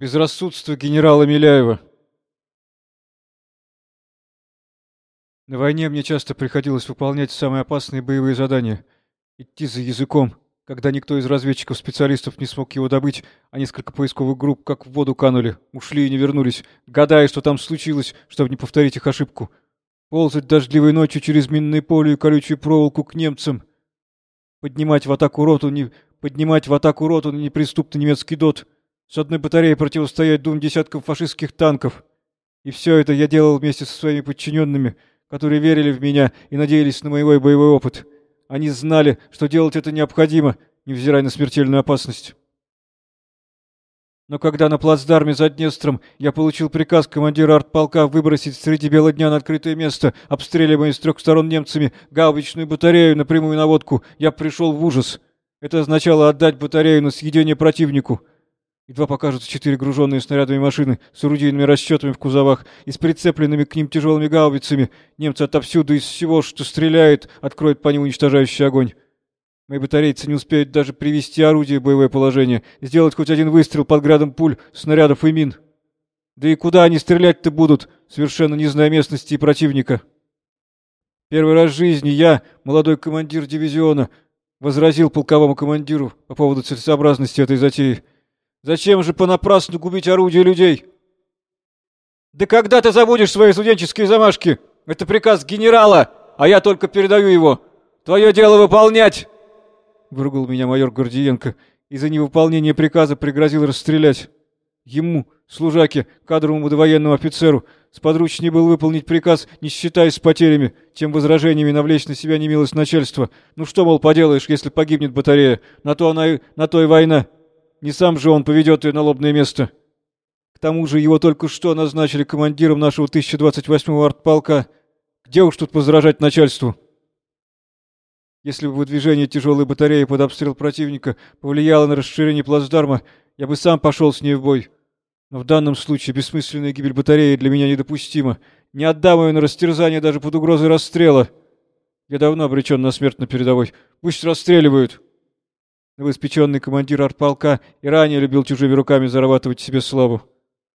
Безрассудство генерала Миляева. На войне мне часто приходилось выполнять самые опасные боевые задания. Идти за языком, когда никто из разведчиков-специалистов не смог его добыть, а несколько поисковых групп как в воду канули, ушли и не вернулись, гадая, что там случилось, чтобы не повторить их ошибку. Ползать дождливой ночью через минное поле и колючую проволоку к немцам. Поднимать в атаку роту, не... поднимать в атаку роту неприступный немецкий дот — с одной батареей противостоять двум десяткам фашистских танков. И все это я делал вместе со своими подчиненными, которые верили в меня и надеялись на мой боевой опыт. Они знали, что делать это необходимо, невзирая на смертельную опасность. Но когда на плацдарме за Днестром я получил приказ командира артполка выбросить среди бела дня на открытое место, обстреливаемое с трех сторон немцами, гаубичную батарею на прямую наводку, я пришел в ужас. Это означало отдать батарею на съедение противнику — Едва покажутся четыре груженные снарядами машины с орудийными расчетами в кузовах и с прицепленными к ним тяжелыми гаубицами. Немцы отовсюду из всего, что стреляет, откроют по ним уничтожающий огонь. Мои батарейцы не успеют даже привести орудие в боевое положение, сделать хоть один выстрел под градом пуль, снарядов и мин. Да и куда они стрелять-то будут, совершенно не зная местности и противника? Первый раз в жизни я, молодой командир дивизиона, возразил полковому командиру по поводу целесообразности этой затеи. Зачем же понапрасну губить орудия людей? Да когда ты забудешь свои студенческие замашки? Это приказ генерала, а я только передаю его. Твое дело выполнять!» Выругал меня майор Гордиенко и за невыполнение приказа пригрозил расстрелять. Ему, служаке, кадровому довоенному офицеру, сподручнее было выполнить приказ, не считаясь с потерями, чем возражениями навлечь на себя немилость начальства. Ну что, мол, поделаешь, если погибнет батарея? На то она и... на то и война. Не сам же он поведет ее на лобное место. К тому же его только что назначили командиром нашего 1028-го артполка. Где уж тут возражать начальству? Если бы выдвижение тяжелой батареи под обстрел противника повлияло на расширение плацдарма, я бы сам пошел с ней в бой. Но в данном случае бессмысленная гибель батареи для меня недопустима. Не отдам ее на растерзание даже под угрозой расстрела. Я давно обречен на смерть на передовой. Пусть расстреливают. Новоиспеченный командир артполка и ранее любил чужими руками зарабатывать себе славу.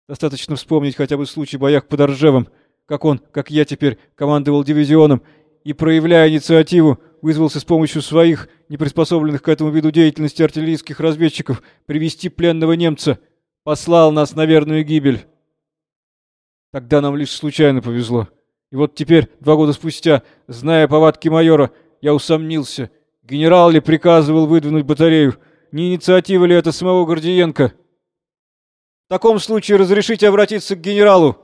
Достаточно вспомнить хотя бы случай в боях под Оржевом, как он, как я теперь, командовал дивизионом и, проявляя инициативу, вызвался с помощью своих, не приспособленных к этому виду деятельности артиллерийских разведчиков, привести пленного немца, послал нас на верную гибель. Тогда нам лишь случайно повезло. И вот теперь, два года спустя, зная повадки майора, я усомнился — Генерал ли приказывал выдвинуть батарею? Не инициатива ли это самого Гордиенко? В таком случае разрешите обратиться к генералу,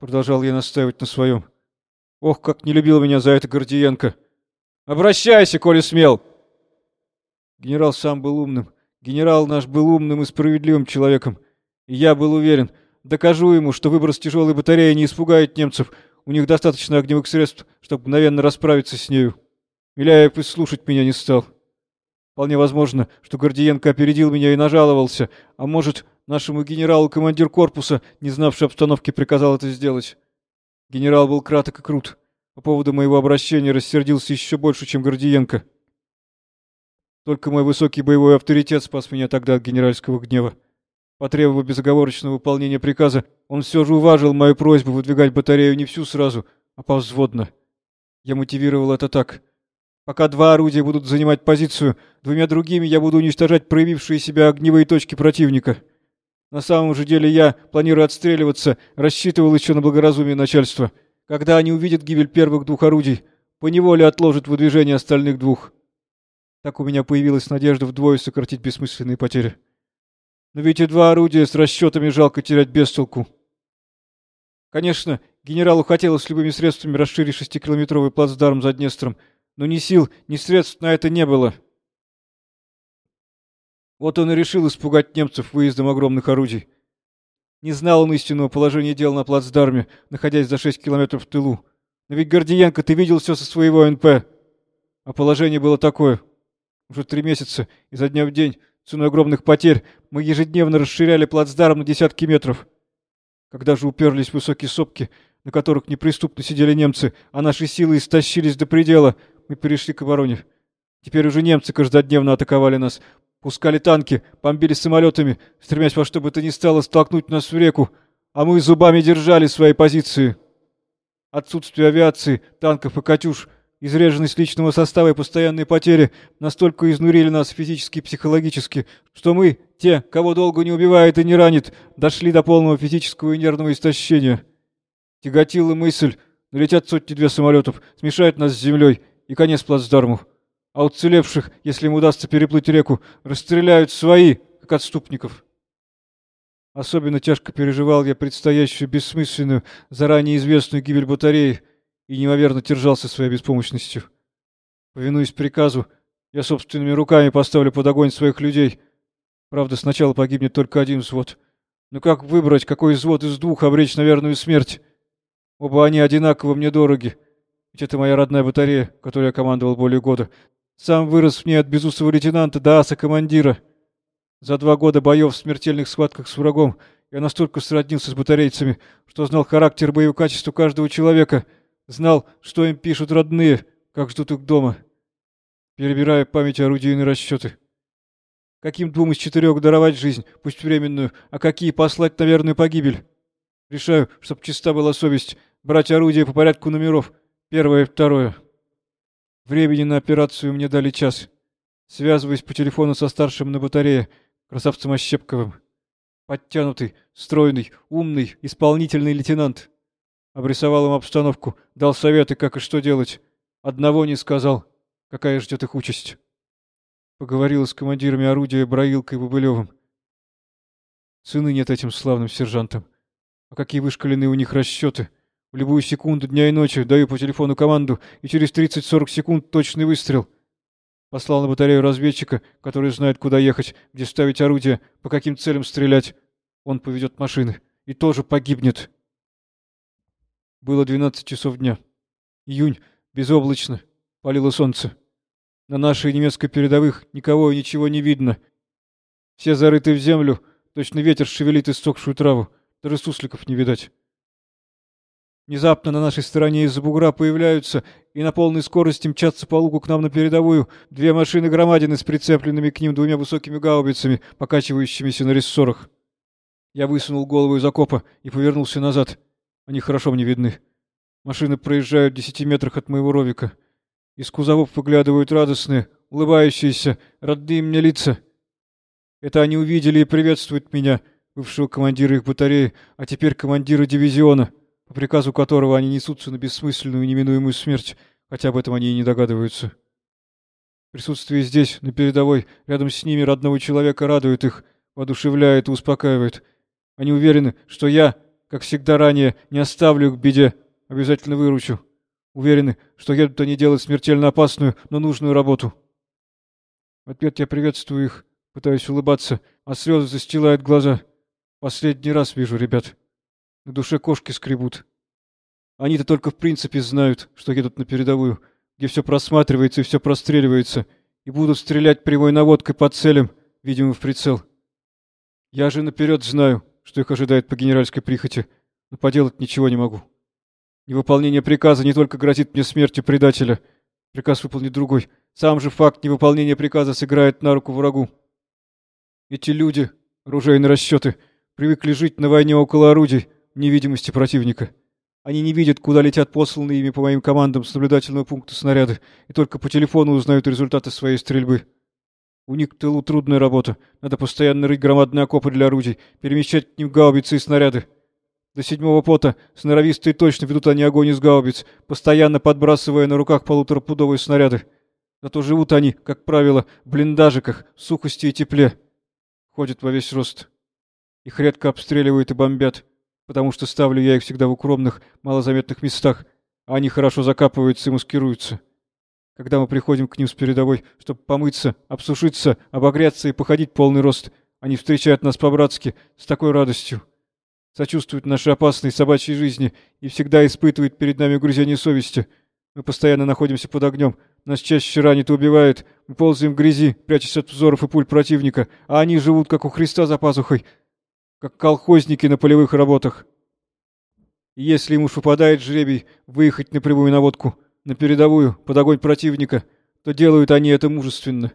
продолжал я настаивать на своем. Ох, как не любил меня за это Гордиенко. Обращайся, коли смел. Генерал сам был умным. Генерал наш был умным и справедливым человеком. И я был уверен, докажу ему, что выброс тяжелой батареи не испугает немцев. У них достаточно огневых средств, чтобы мгновенно расправиться с нею. Миляев и слушать меня не стал. Вполне возможно, что Гордиенко опередил меня и нажаловался, а может, нашему генералу командир корпуса, не знавший обстановки, приказал это сделать. Генерал был краток и крут. По поводу моего обращения рассердился еще больше, чем Гордиенко. Только мой высокий боевой авторитет спас меня тогда от генеральского гнева. Потребовав безоговорочного выполнения приказа, он все же уважил мою просьбу выдвигать батарею не всю сразу, а повзводно. Я мотивировал это так — Пока два орудия будут занимать позицию, двумя другими я буду уничтожать проявившие себя огневые точки противника. На самом же деле я, планируя отстреливаться, рассчитывал еще на благоразумие начальства. Когда они увидят гибель первых двух орудий, поневоле отложат выдвижение остальных двух. Так у меня появилась надежда вдвое сократить бессмысленные потери. Но ведь и два орудия с расчетами жалко терять без толку. Конечно, генералу хотелось любыми средствами расширить шестикилометровый плацдарм за Днестром — но ни сил, ни средств на это не было. Вот он и решил испугать немцев выездом огромных орудий. Не знал он истинного положения дел на плацдарме, находясь за шесть километров в тылу. Но ведь Гордиенко, ты видел все со своего НП. А положение было такое. Уже три месяца, изо дня в день, ценой огромных потерь, мы ежедневно расширяли плацдарм на десятки метров. Когда же уперлись высокие сопки, на которых неприступно сидели немцы, а наши силы истощились до предела, мы перешли к обороне. Теперь уже немцы каждодневно атаковали нас. Пускали танки, бомбили самолетами, стремясь во что бы то ни стало столкнуть нас в реку, а мы зубами держали свои позиции. Отсутствие авиации, танков и «Катюш», изреженность личного состава и постоянные потери настолько изнурили нас физически и психологически, что мы, те, кого долго не убивает и не ранит, дошли до полного физического и нервного истощения. Тяготила мысль, налетят сотни-две самолетов, смешают нас с землей, и конец плацдарму а уцелевших, если им удастся переплыть реку, расстреляют свои, как отступников. Особенно тяжко переживал я предстоящую бессмысленную, заранее известную гибель батареи и неимоверно терзался своей беспомощностью. Повинуясь приказу, я собственными руками поставлю под огонь своих людей. Правда, сначала погибнет только один взвод. Но как выбрать, какой взвод из двух обречь на верную смерть? Оба они одинаково мне дороги. Ведь это моя родная батарея, которой я командовал более года, сам вырос в ней от безусого лейтенанта до аса-командира. За два года боев в смертельных схватках с врагом я настолько сроднился с батарейцами, что знал характер боевого качества каждого человека, знал, что им пишут родные, как ждут их дома. Перебирая память орудийные расчеты. Каким двум из четырех даровать жизнь, пусть временную, а какие послать на верную погибель? Решаю, чтоб чиста была совесть, брать орудие по порядку номеров, первое и второе. Времени на операцию мне дали час. Связываясь по телефону со старшим на батарее, красавцем Ощепковым. Подтянутый, стройный, умный, исполнительный лейтенант. Обрисовал им обстановку, дал советы, как и что делать. Одного не сказал, какая ждет их участь. Поговорил с командирами орудия Браилкой и Бобылевым. Цены нет этим славным сержантам. А какие вышкаленные у них расчеты — в любую секунду дня и ночи даю по телефону команду, и через 30-40 секунд точный выстрел. Послал на батарею разведчика, который знает, куда ехать, где ставить орудие, по каким целям стрелять. Он поведет машины. И тоже погибнет. Было 12 часов дня. Июнь. Безоблачно. Палило солнце. На нашей немецкой передовых никого и ничего не видно. Все зарыты в землю. Точно ветер шевелит иссохшую траву. Даже сусликов не видать. Внезапно на нашей стороне из-за бугра появляются и на полной скорости мчатся по лугу к нам на передовую две машины громадины с прицепленными к ним двумя высокими гаубицами, покачивающимися на рессорах. Я высунул голову из окопа и повернулся назад. Они хорошо мне видны. Машины проезжают в десяти метрах от моего ровика. Из кузовов выглядывают радостные, улыбающиеся, родные мне лица. Это они увидели и приветствуют меня, бывшего командира их батареи, а теперь командира дивизиона — по приказу которого они несутся на бессмысленную неминуемую смерть, хотя об этом они и не догадываются. Присутствие здесь, на передовой, рядом с ними родного человека радует их, воодушевляет и успокаивает. Они уверены, что я, как всегда ранее, не оставлю их в беде, обязательно выручу. Уверены, что едут они делать смертельно опасную, но нужную работу. В ответ я приветствую их, пытаюсь улыбаться, а слезы застилают глаза. Последний раз вижу ребят. На душе кошки скребут. Они-то только в принципе знают, что едут на передовую, где все просматривается и все простреливается, и будут стрелять прямой наводкой по целям, видимо, в прицел. Я же наперед знаю, что их ожидает по генеральской прихоти, но поделать ничего не могу. Невыполнение приказа не только грозит мне смертью предателя. Приказ выполнит другой. Сам же факт невыполнения приказа сыграет на руку врагу. Эти люди, оружейные расчеты, привыкли жить на войне около орудий, невидимости противника. Они не видят, куда летят посланные ими по моим командам с наблюдательного пункта снаряды, и только по телефону узнают результаты своей стрельбы. У них в тылу трудная работа. Надо постоянно рыть громадные окопы для орудий, перемещать к ним гаубицы и снаряды. До седьмого пота сноровисто и точно ведут они огонь из гаубиц, постоянно подбрасывая на руках полуторапудовые снаряды. Зато живут они, как правило, в блиндажиках, в сухости и тепле. Ходят во весь рост. Их редко обстреливают и бомбят потому что ставлю я их всегда в укромных, малозаметных местах, а они хорошо закапываются и маскируются. Когда мы приходим к ним с передовой, чтобы помыться, обсушиться, обогреться и походить полный рост, они встречают нас по-братски, с такой радостью. Сочувствуют нашей опасной собачьей жизни и всегда испытывают перед нами угрызение совести. Мы постоянно находимся под огнем, нас чаще ранит и убивает, мы ползаем в грязи, прячась от взоров и пуль противника, а они живут, как у Христа за пазухой, как колхозники на полевых работах. Если им уж выпадает жребий выехать на прямую наводку, на передовую, под огонь противника, то делают они это мужественно.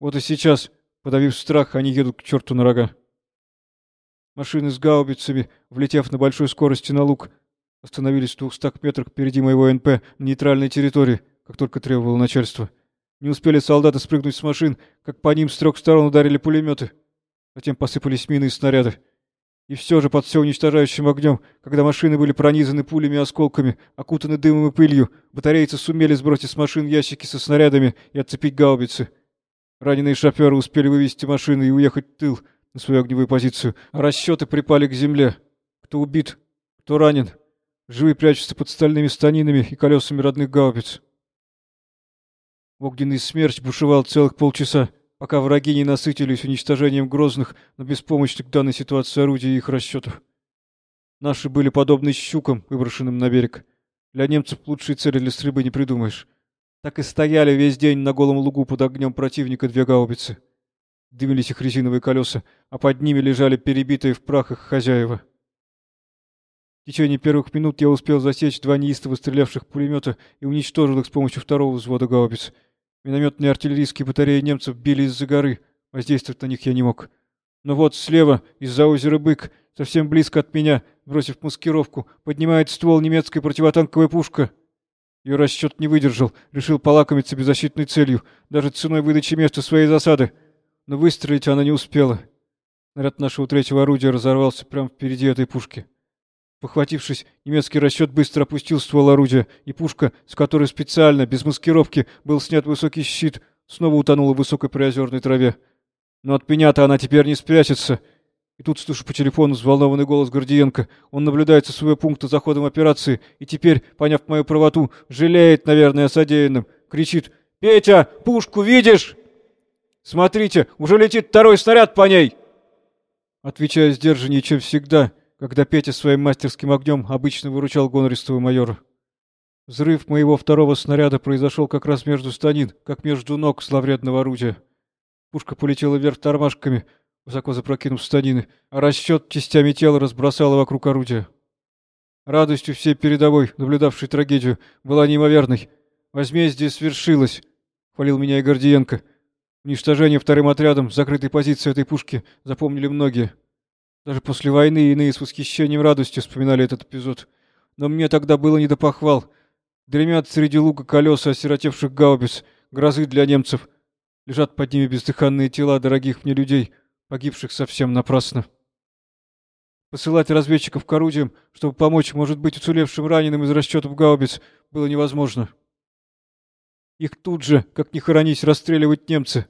Вот и сейчас Подавив страх, они едут к черту на рога. Машины с гаубицами, влетев на большой скорости на луг, остановились в двухстах метрах впереди моего НП на нейтральной территории, как только требовало начальство. Не успели солдаты спрыгнуть с машин, как по ним с трех сторон ударили пулеметы. Затем посыпались мины и снаряды. И все же под все уничтожающим огнем, когда машины были пронизаны пулями и осколками, окутаны дымом и пылью, батарейцы сумели сбросить с машин ящики со снарядами и отцепить гаубицы. Раненые шоферы успели вывести машины и уехать в тыл на свою огневую позицию, а расчеты припали к земле. Кто убит, кто ранен. Живые прячутся под стальными станинами и колесами родных гаубиц. Огненный смерч бушевал целых полчаса, пока враги не насытились уничтожением грозных, но беспомощных в данной ситуации орудий и их расчетов. Наши были подобны щукам, выброшенным на берег. Для немцев лучшей цели для стрельбы не придумаешь. Так и стояли весь день на голом лугу под огнем противника две гаубицы. Дымились их резиновые колеса, а под ними лежали перебитые в прах их хозяева. В течение первых минут я успел засечь два неистово стрелявших пулемета и уничтожил их с помощью второго взвода гаубиц — Минометные артиллерийские батареи немцев били из-за горы. Воздействовать на них я не мог. Но вот слева, из-за озера Бык, совсем близко от меня, бросив маскировку, поднимает ствол немецкая противотанковая пушка. Ее расчет не выдержал, решил полакомиться беззащитной целью, даже ценой выдачи места своей засады. Но выстрелить она не успела. Наряд нашего третьего орудия разорвался прямо впереди этой пушки. Похватившись, немецкий расчет быстро опустил ствол орудия, и пушка, с которой специально, без маскировки, был снят высокий щит, снова утонула в высокой приозерной траве. Но от меня-то она теперь не спрячется. И тут слышу по телефону взволнованный голос Гордиенко. Он наблюдает со своего пункта за ходом операции, и теперь, поняв мою правоту, жалеет, наверное, о содеянном. Кричит «Петя, пушку видишь?» «Смотрите, уже летит второй снаряд по ней!» Отвечаю сдержаннее, чем всегда, когда Петя своим мастерским огнем обычно выручал гонористого майора. Взрыв моего второго снаряда произошел как раз между станин, как между ног зловредного орудия. Пушка полетела вверх тормашками, высоко запрокинув станины, а расчет частями тела разбросала вокруг орудия. Радостью всей передовой, наблюдавшей трагедию, была неимоверной. Возмездие свершилось, — хвалил меня и Гордиенко. Уничтожение вторым отрядом закрытой позиции этой пушки запомнили многие. Даже после войны иные с восхищением и радостью вспоминали этот эпизод. Но мне тогда было не до похвал. Дремят среди луга колеса осиротевших гаубиц, грозы для немцев. Лежат под ними бездыханные тела дорогих мне людей, погибших совсем напрасно. Посылать разведчиков к орудиям, чтобы помочь, может быть, уцелевшим раненым из расчетов гаубиц, было невозможно. Их тут же, как ни хоронись, расстреливать немцы.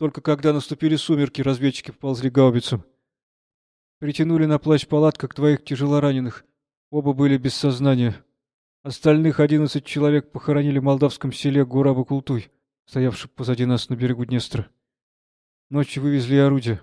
Только когда наступили сумерки, разведчики поползли гаубицам. Притянули на плащ палатках двоих тяжелораненых. Оба были без сознания. Остальных одиннадцать человек похоронили в молдавском селе Гураба-Култуй, стоявшем позади нас на берегу Днестра. Ночью вывезли орудия.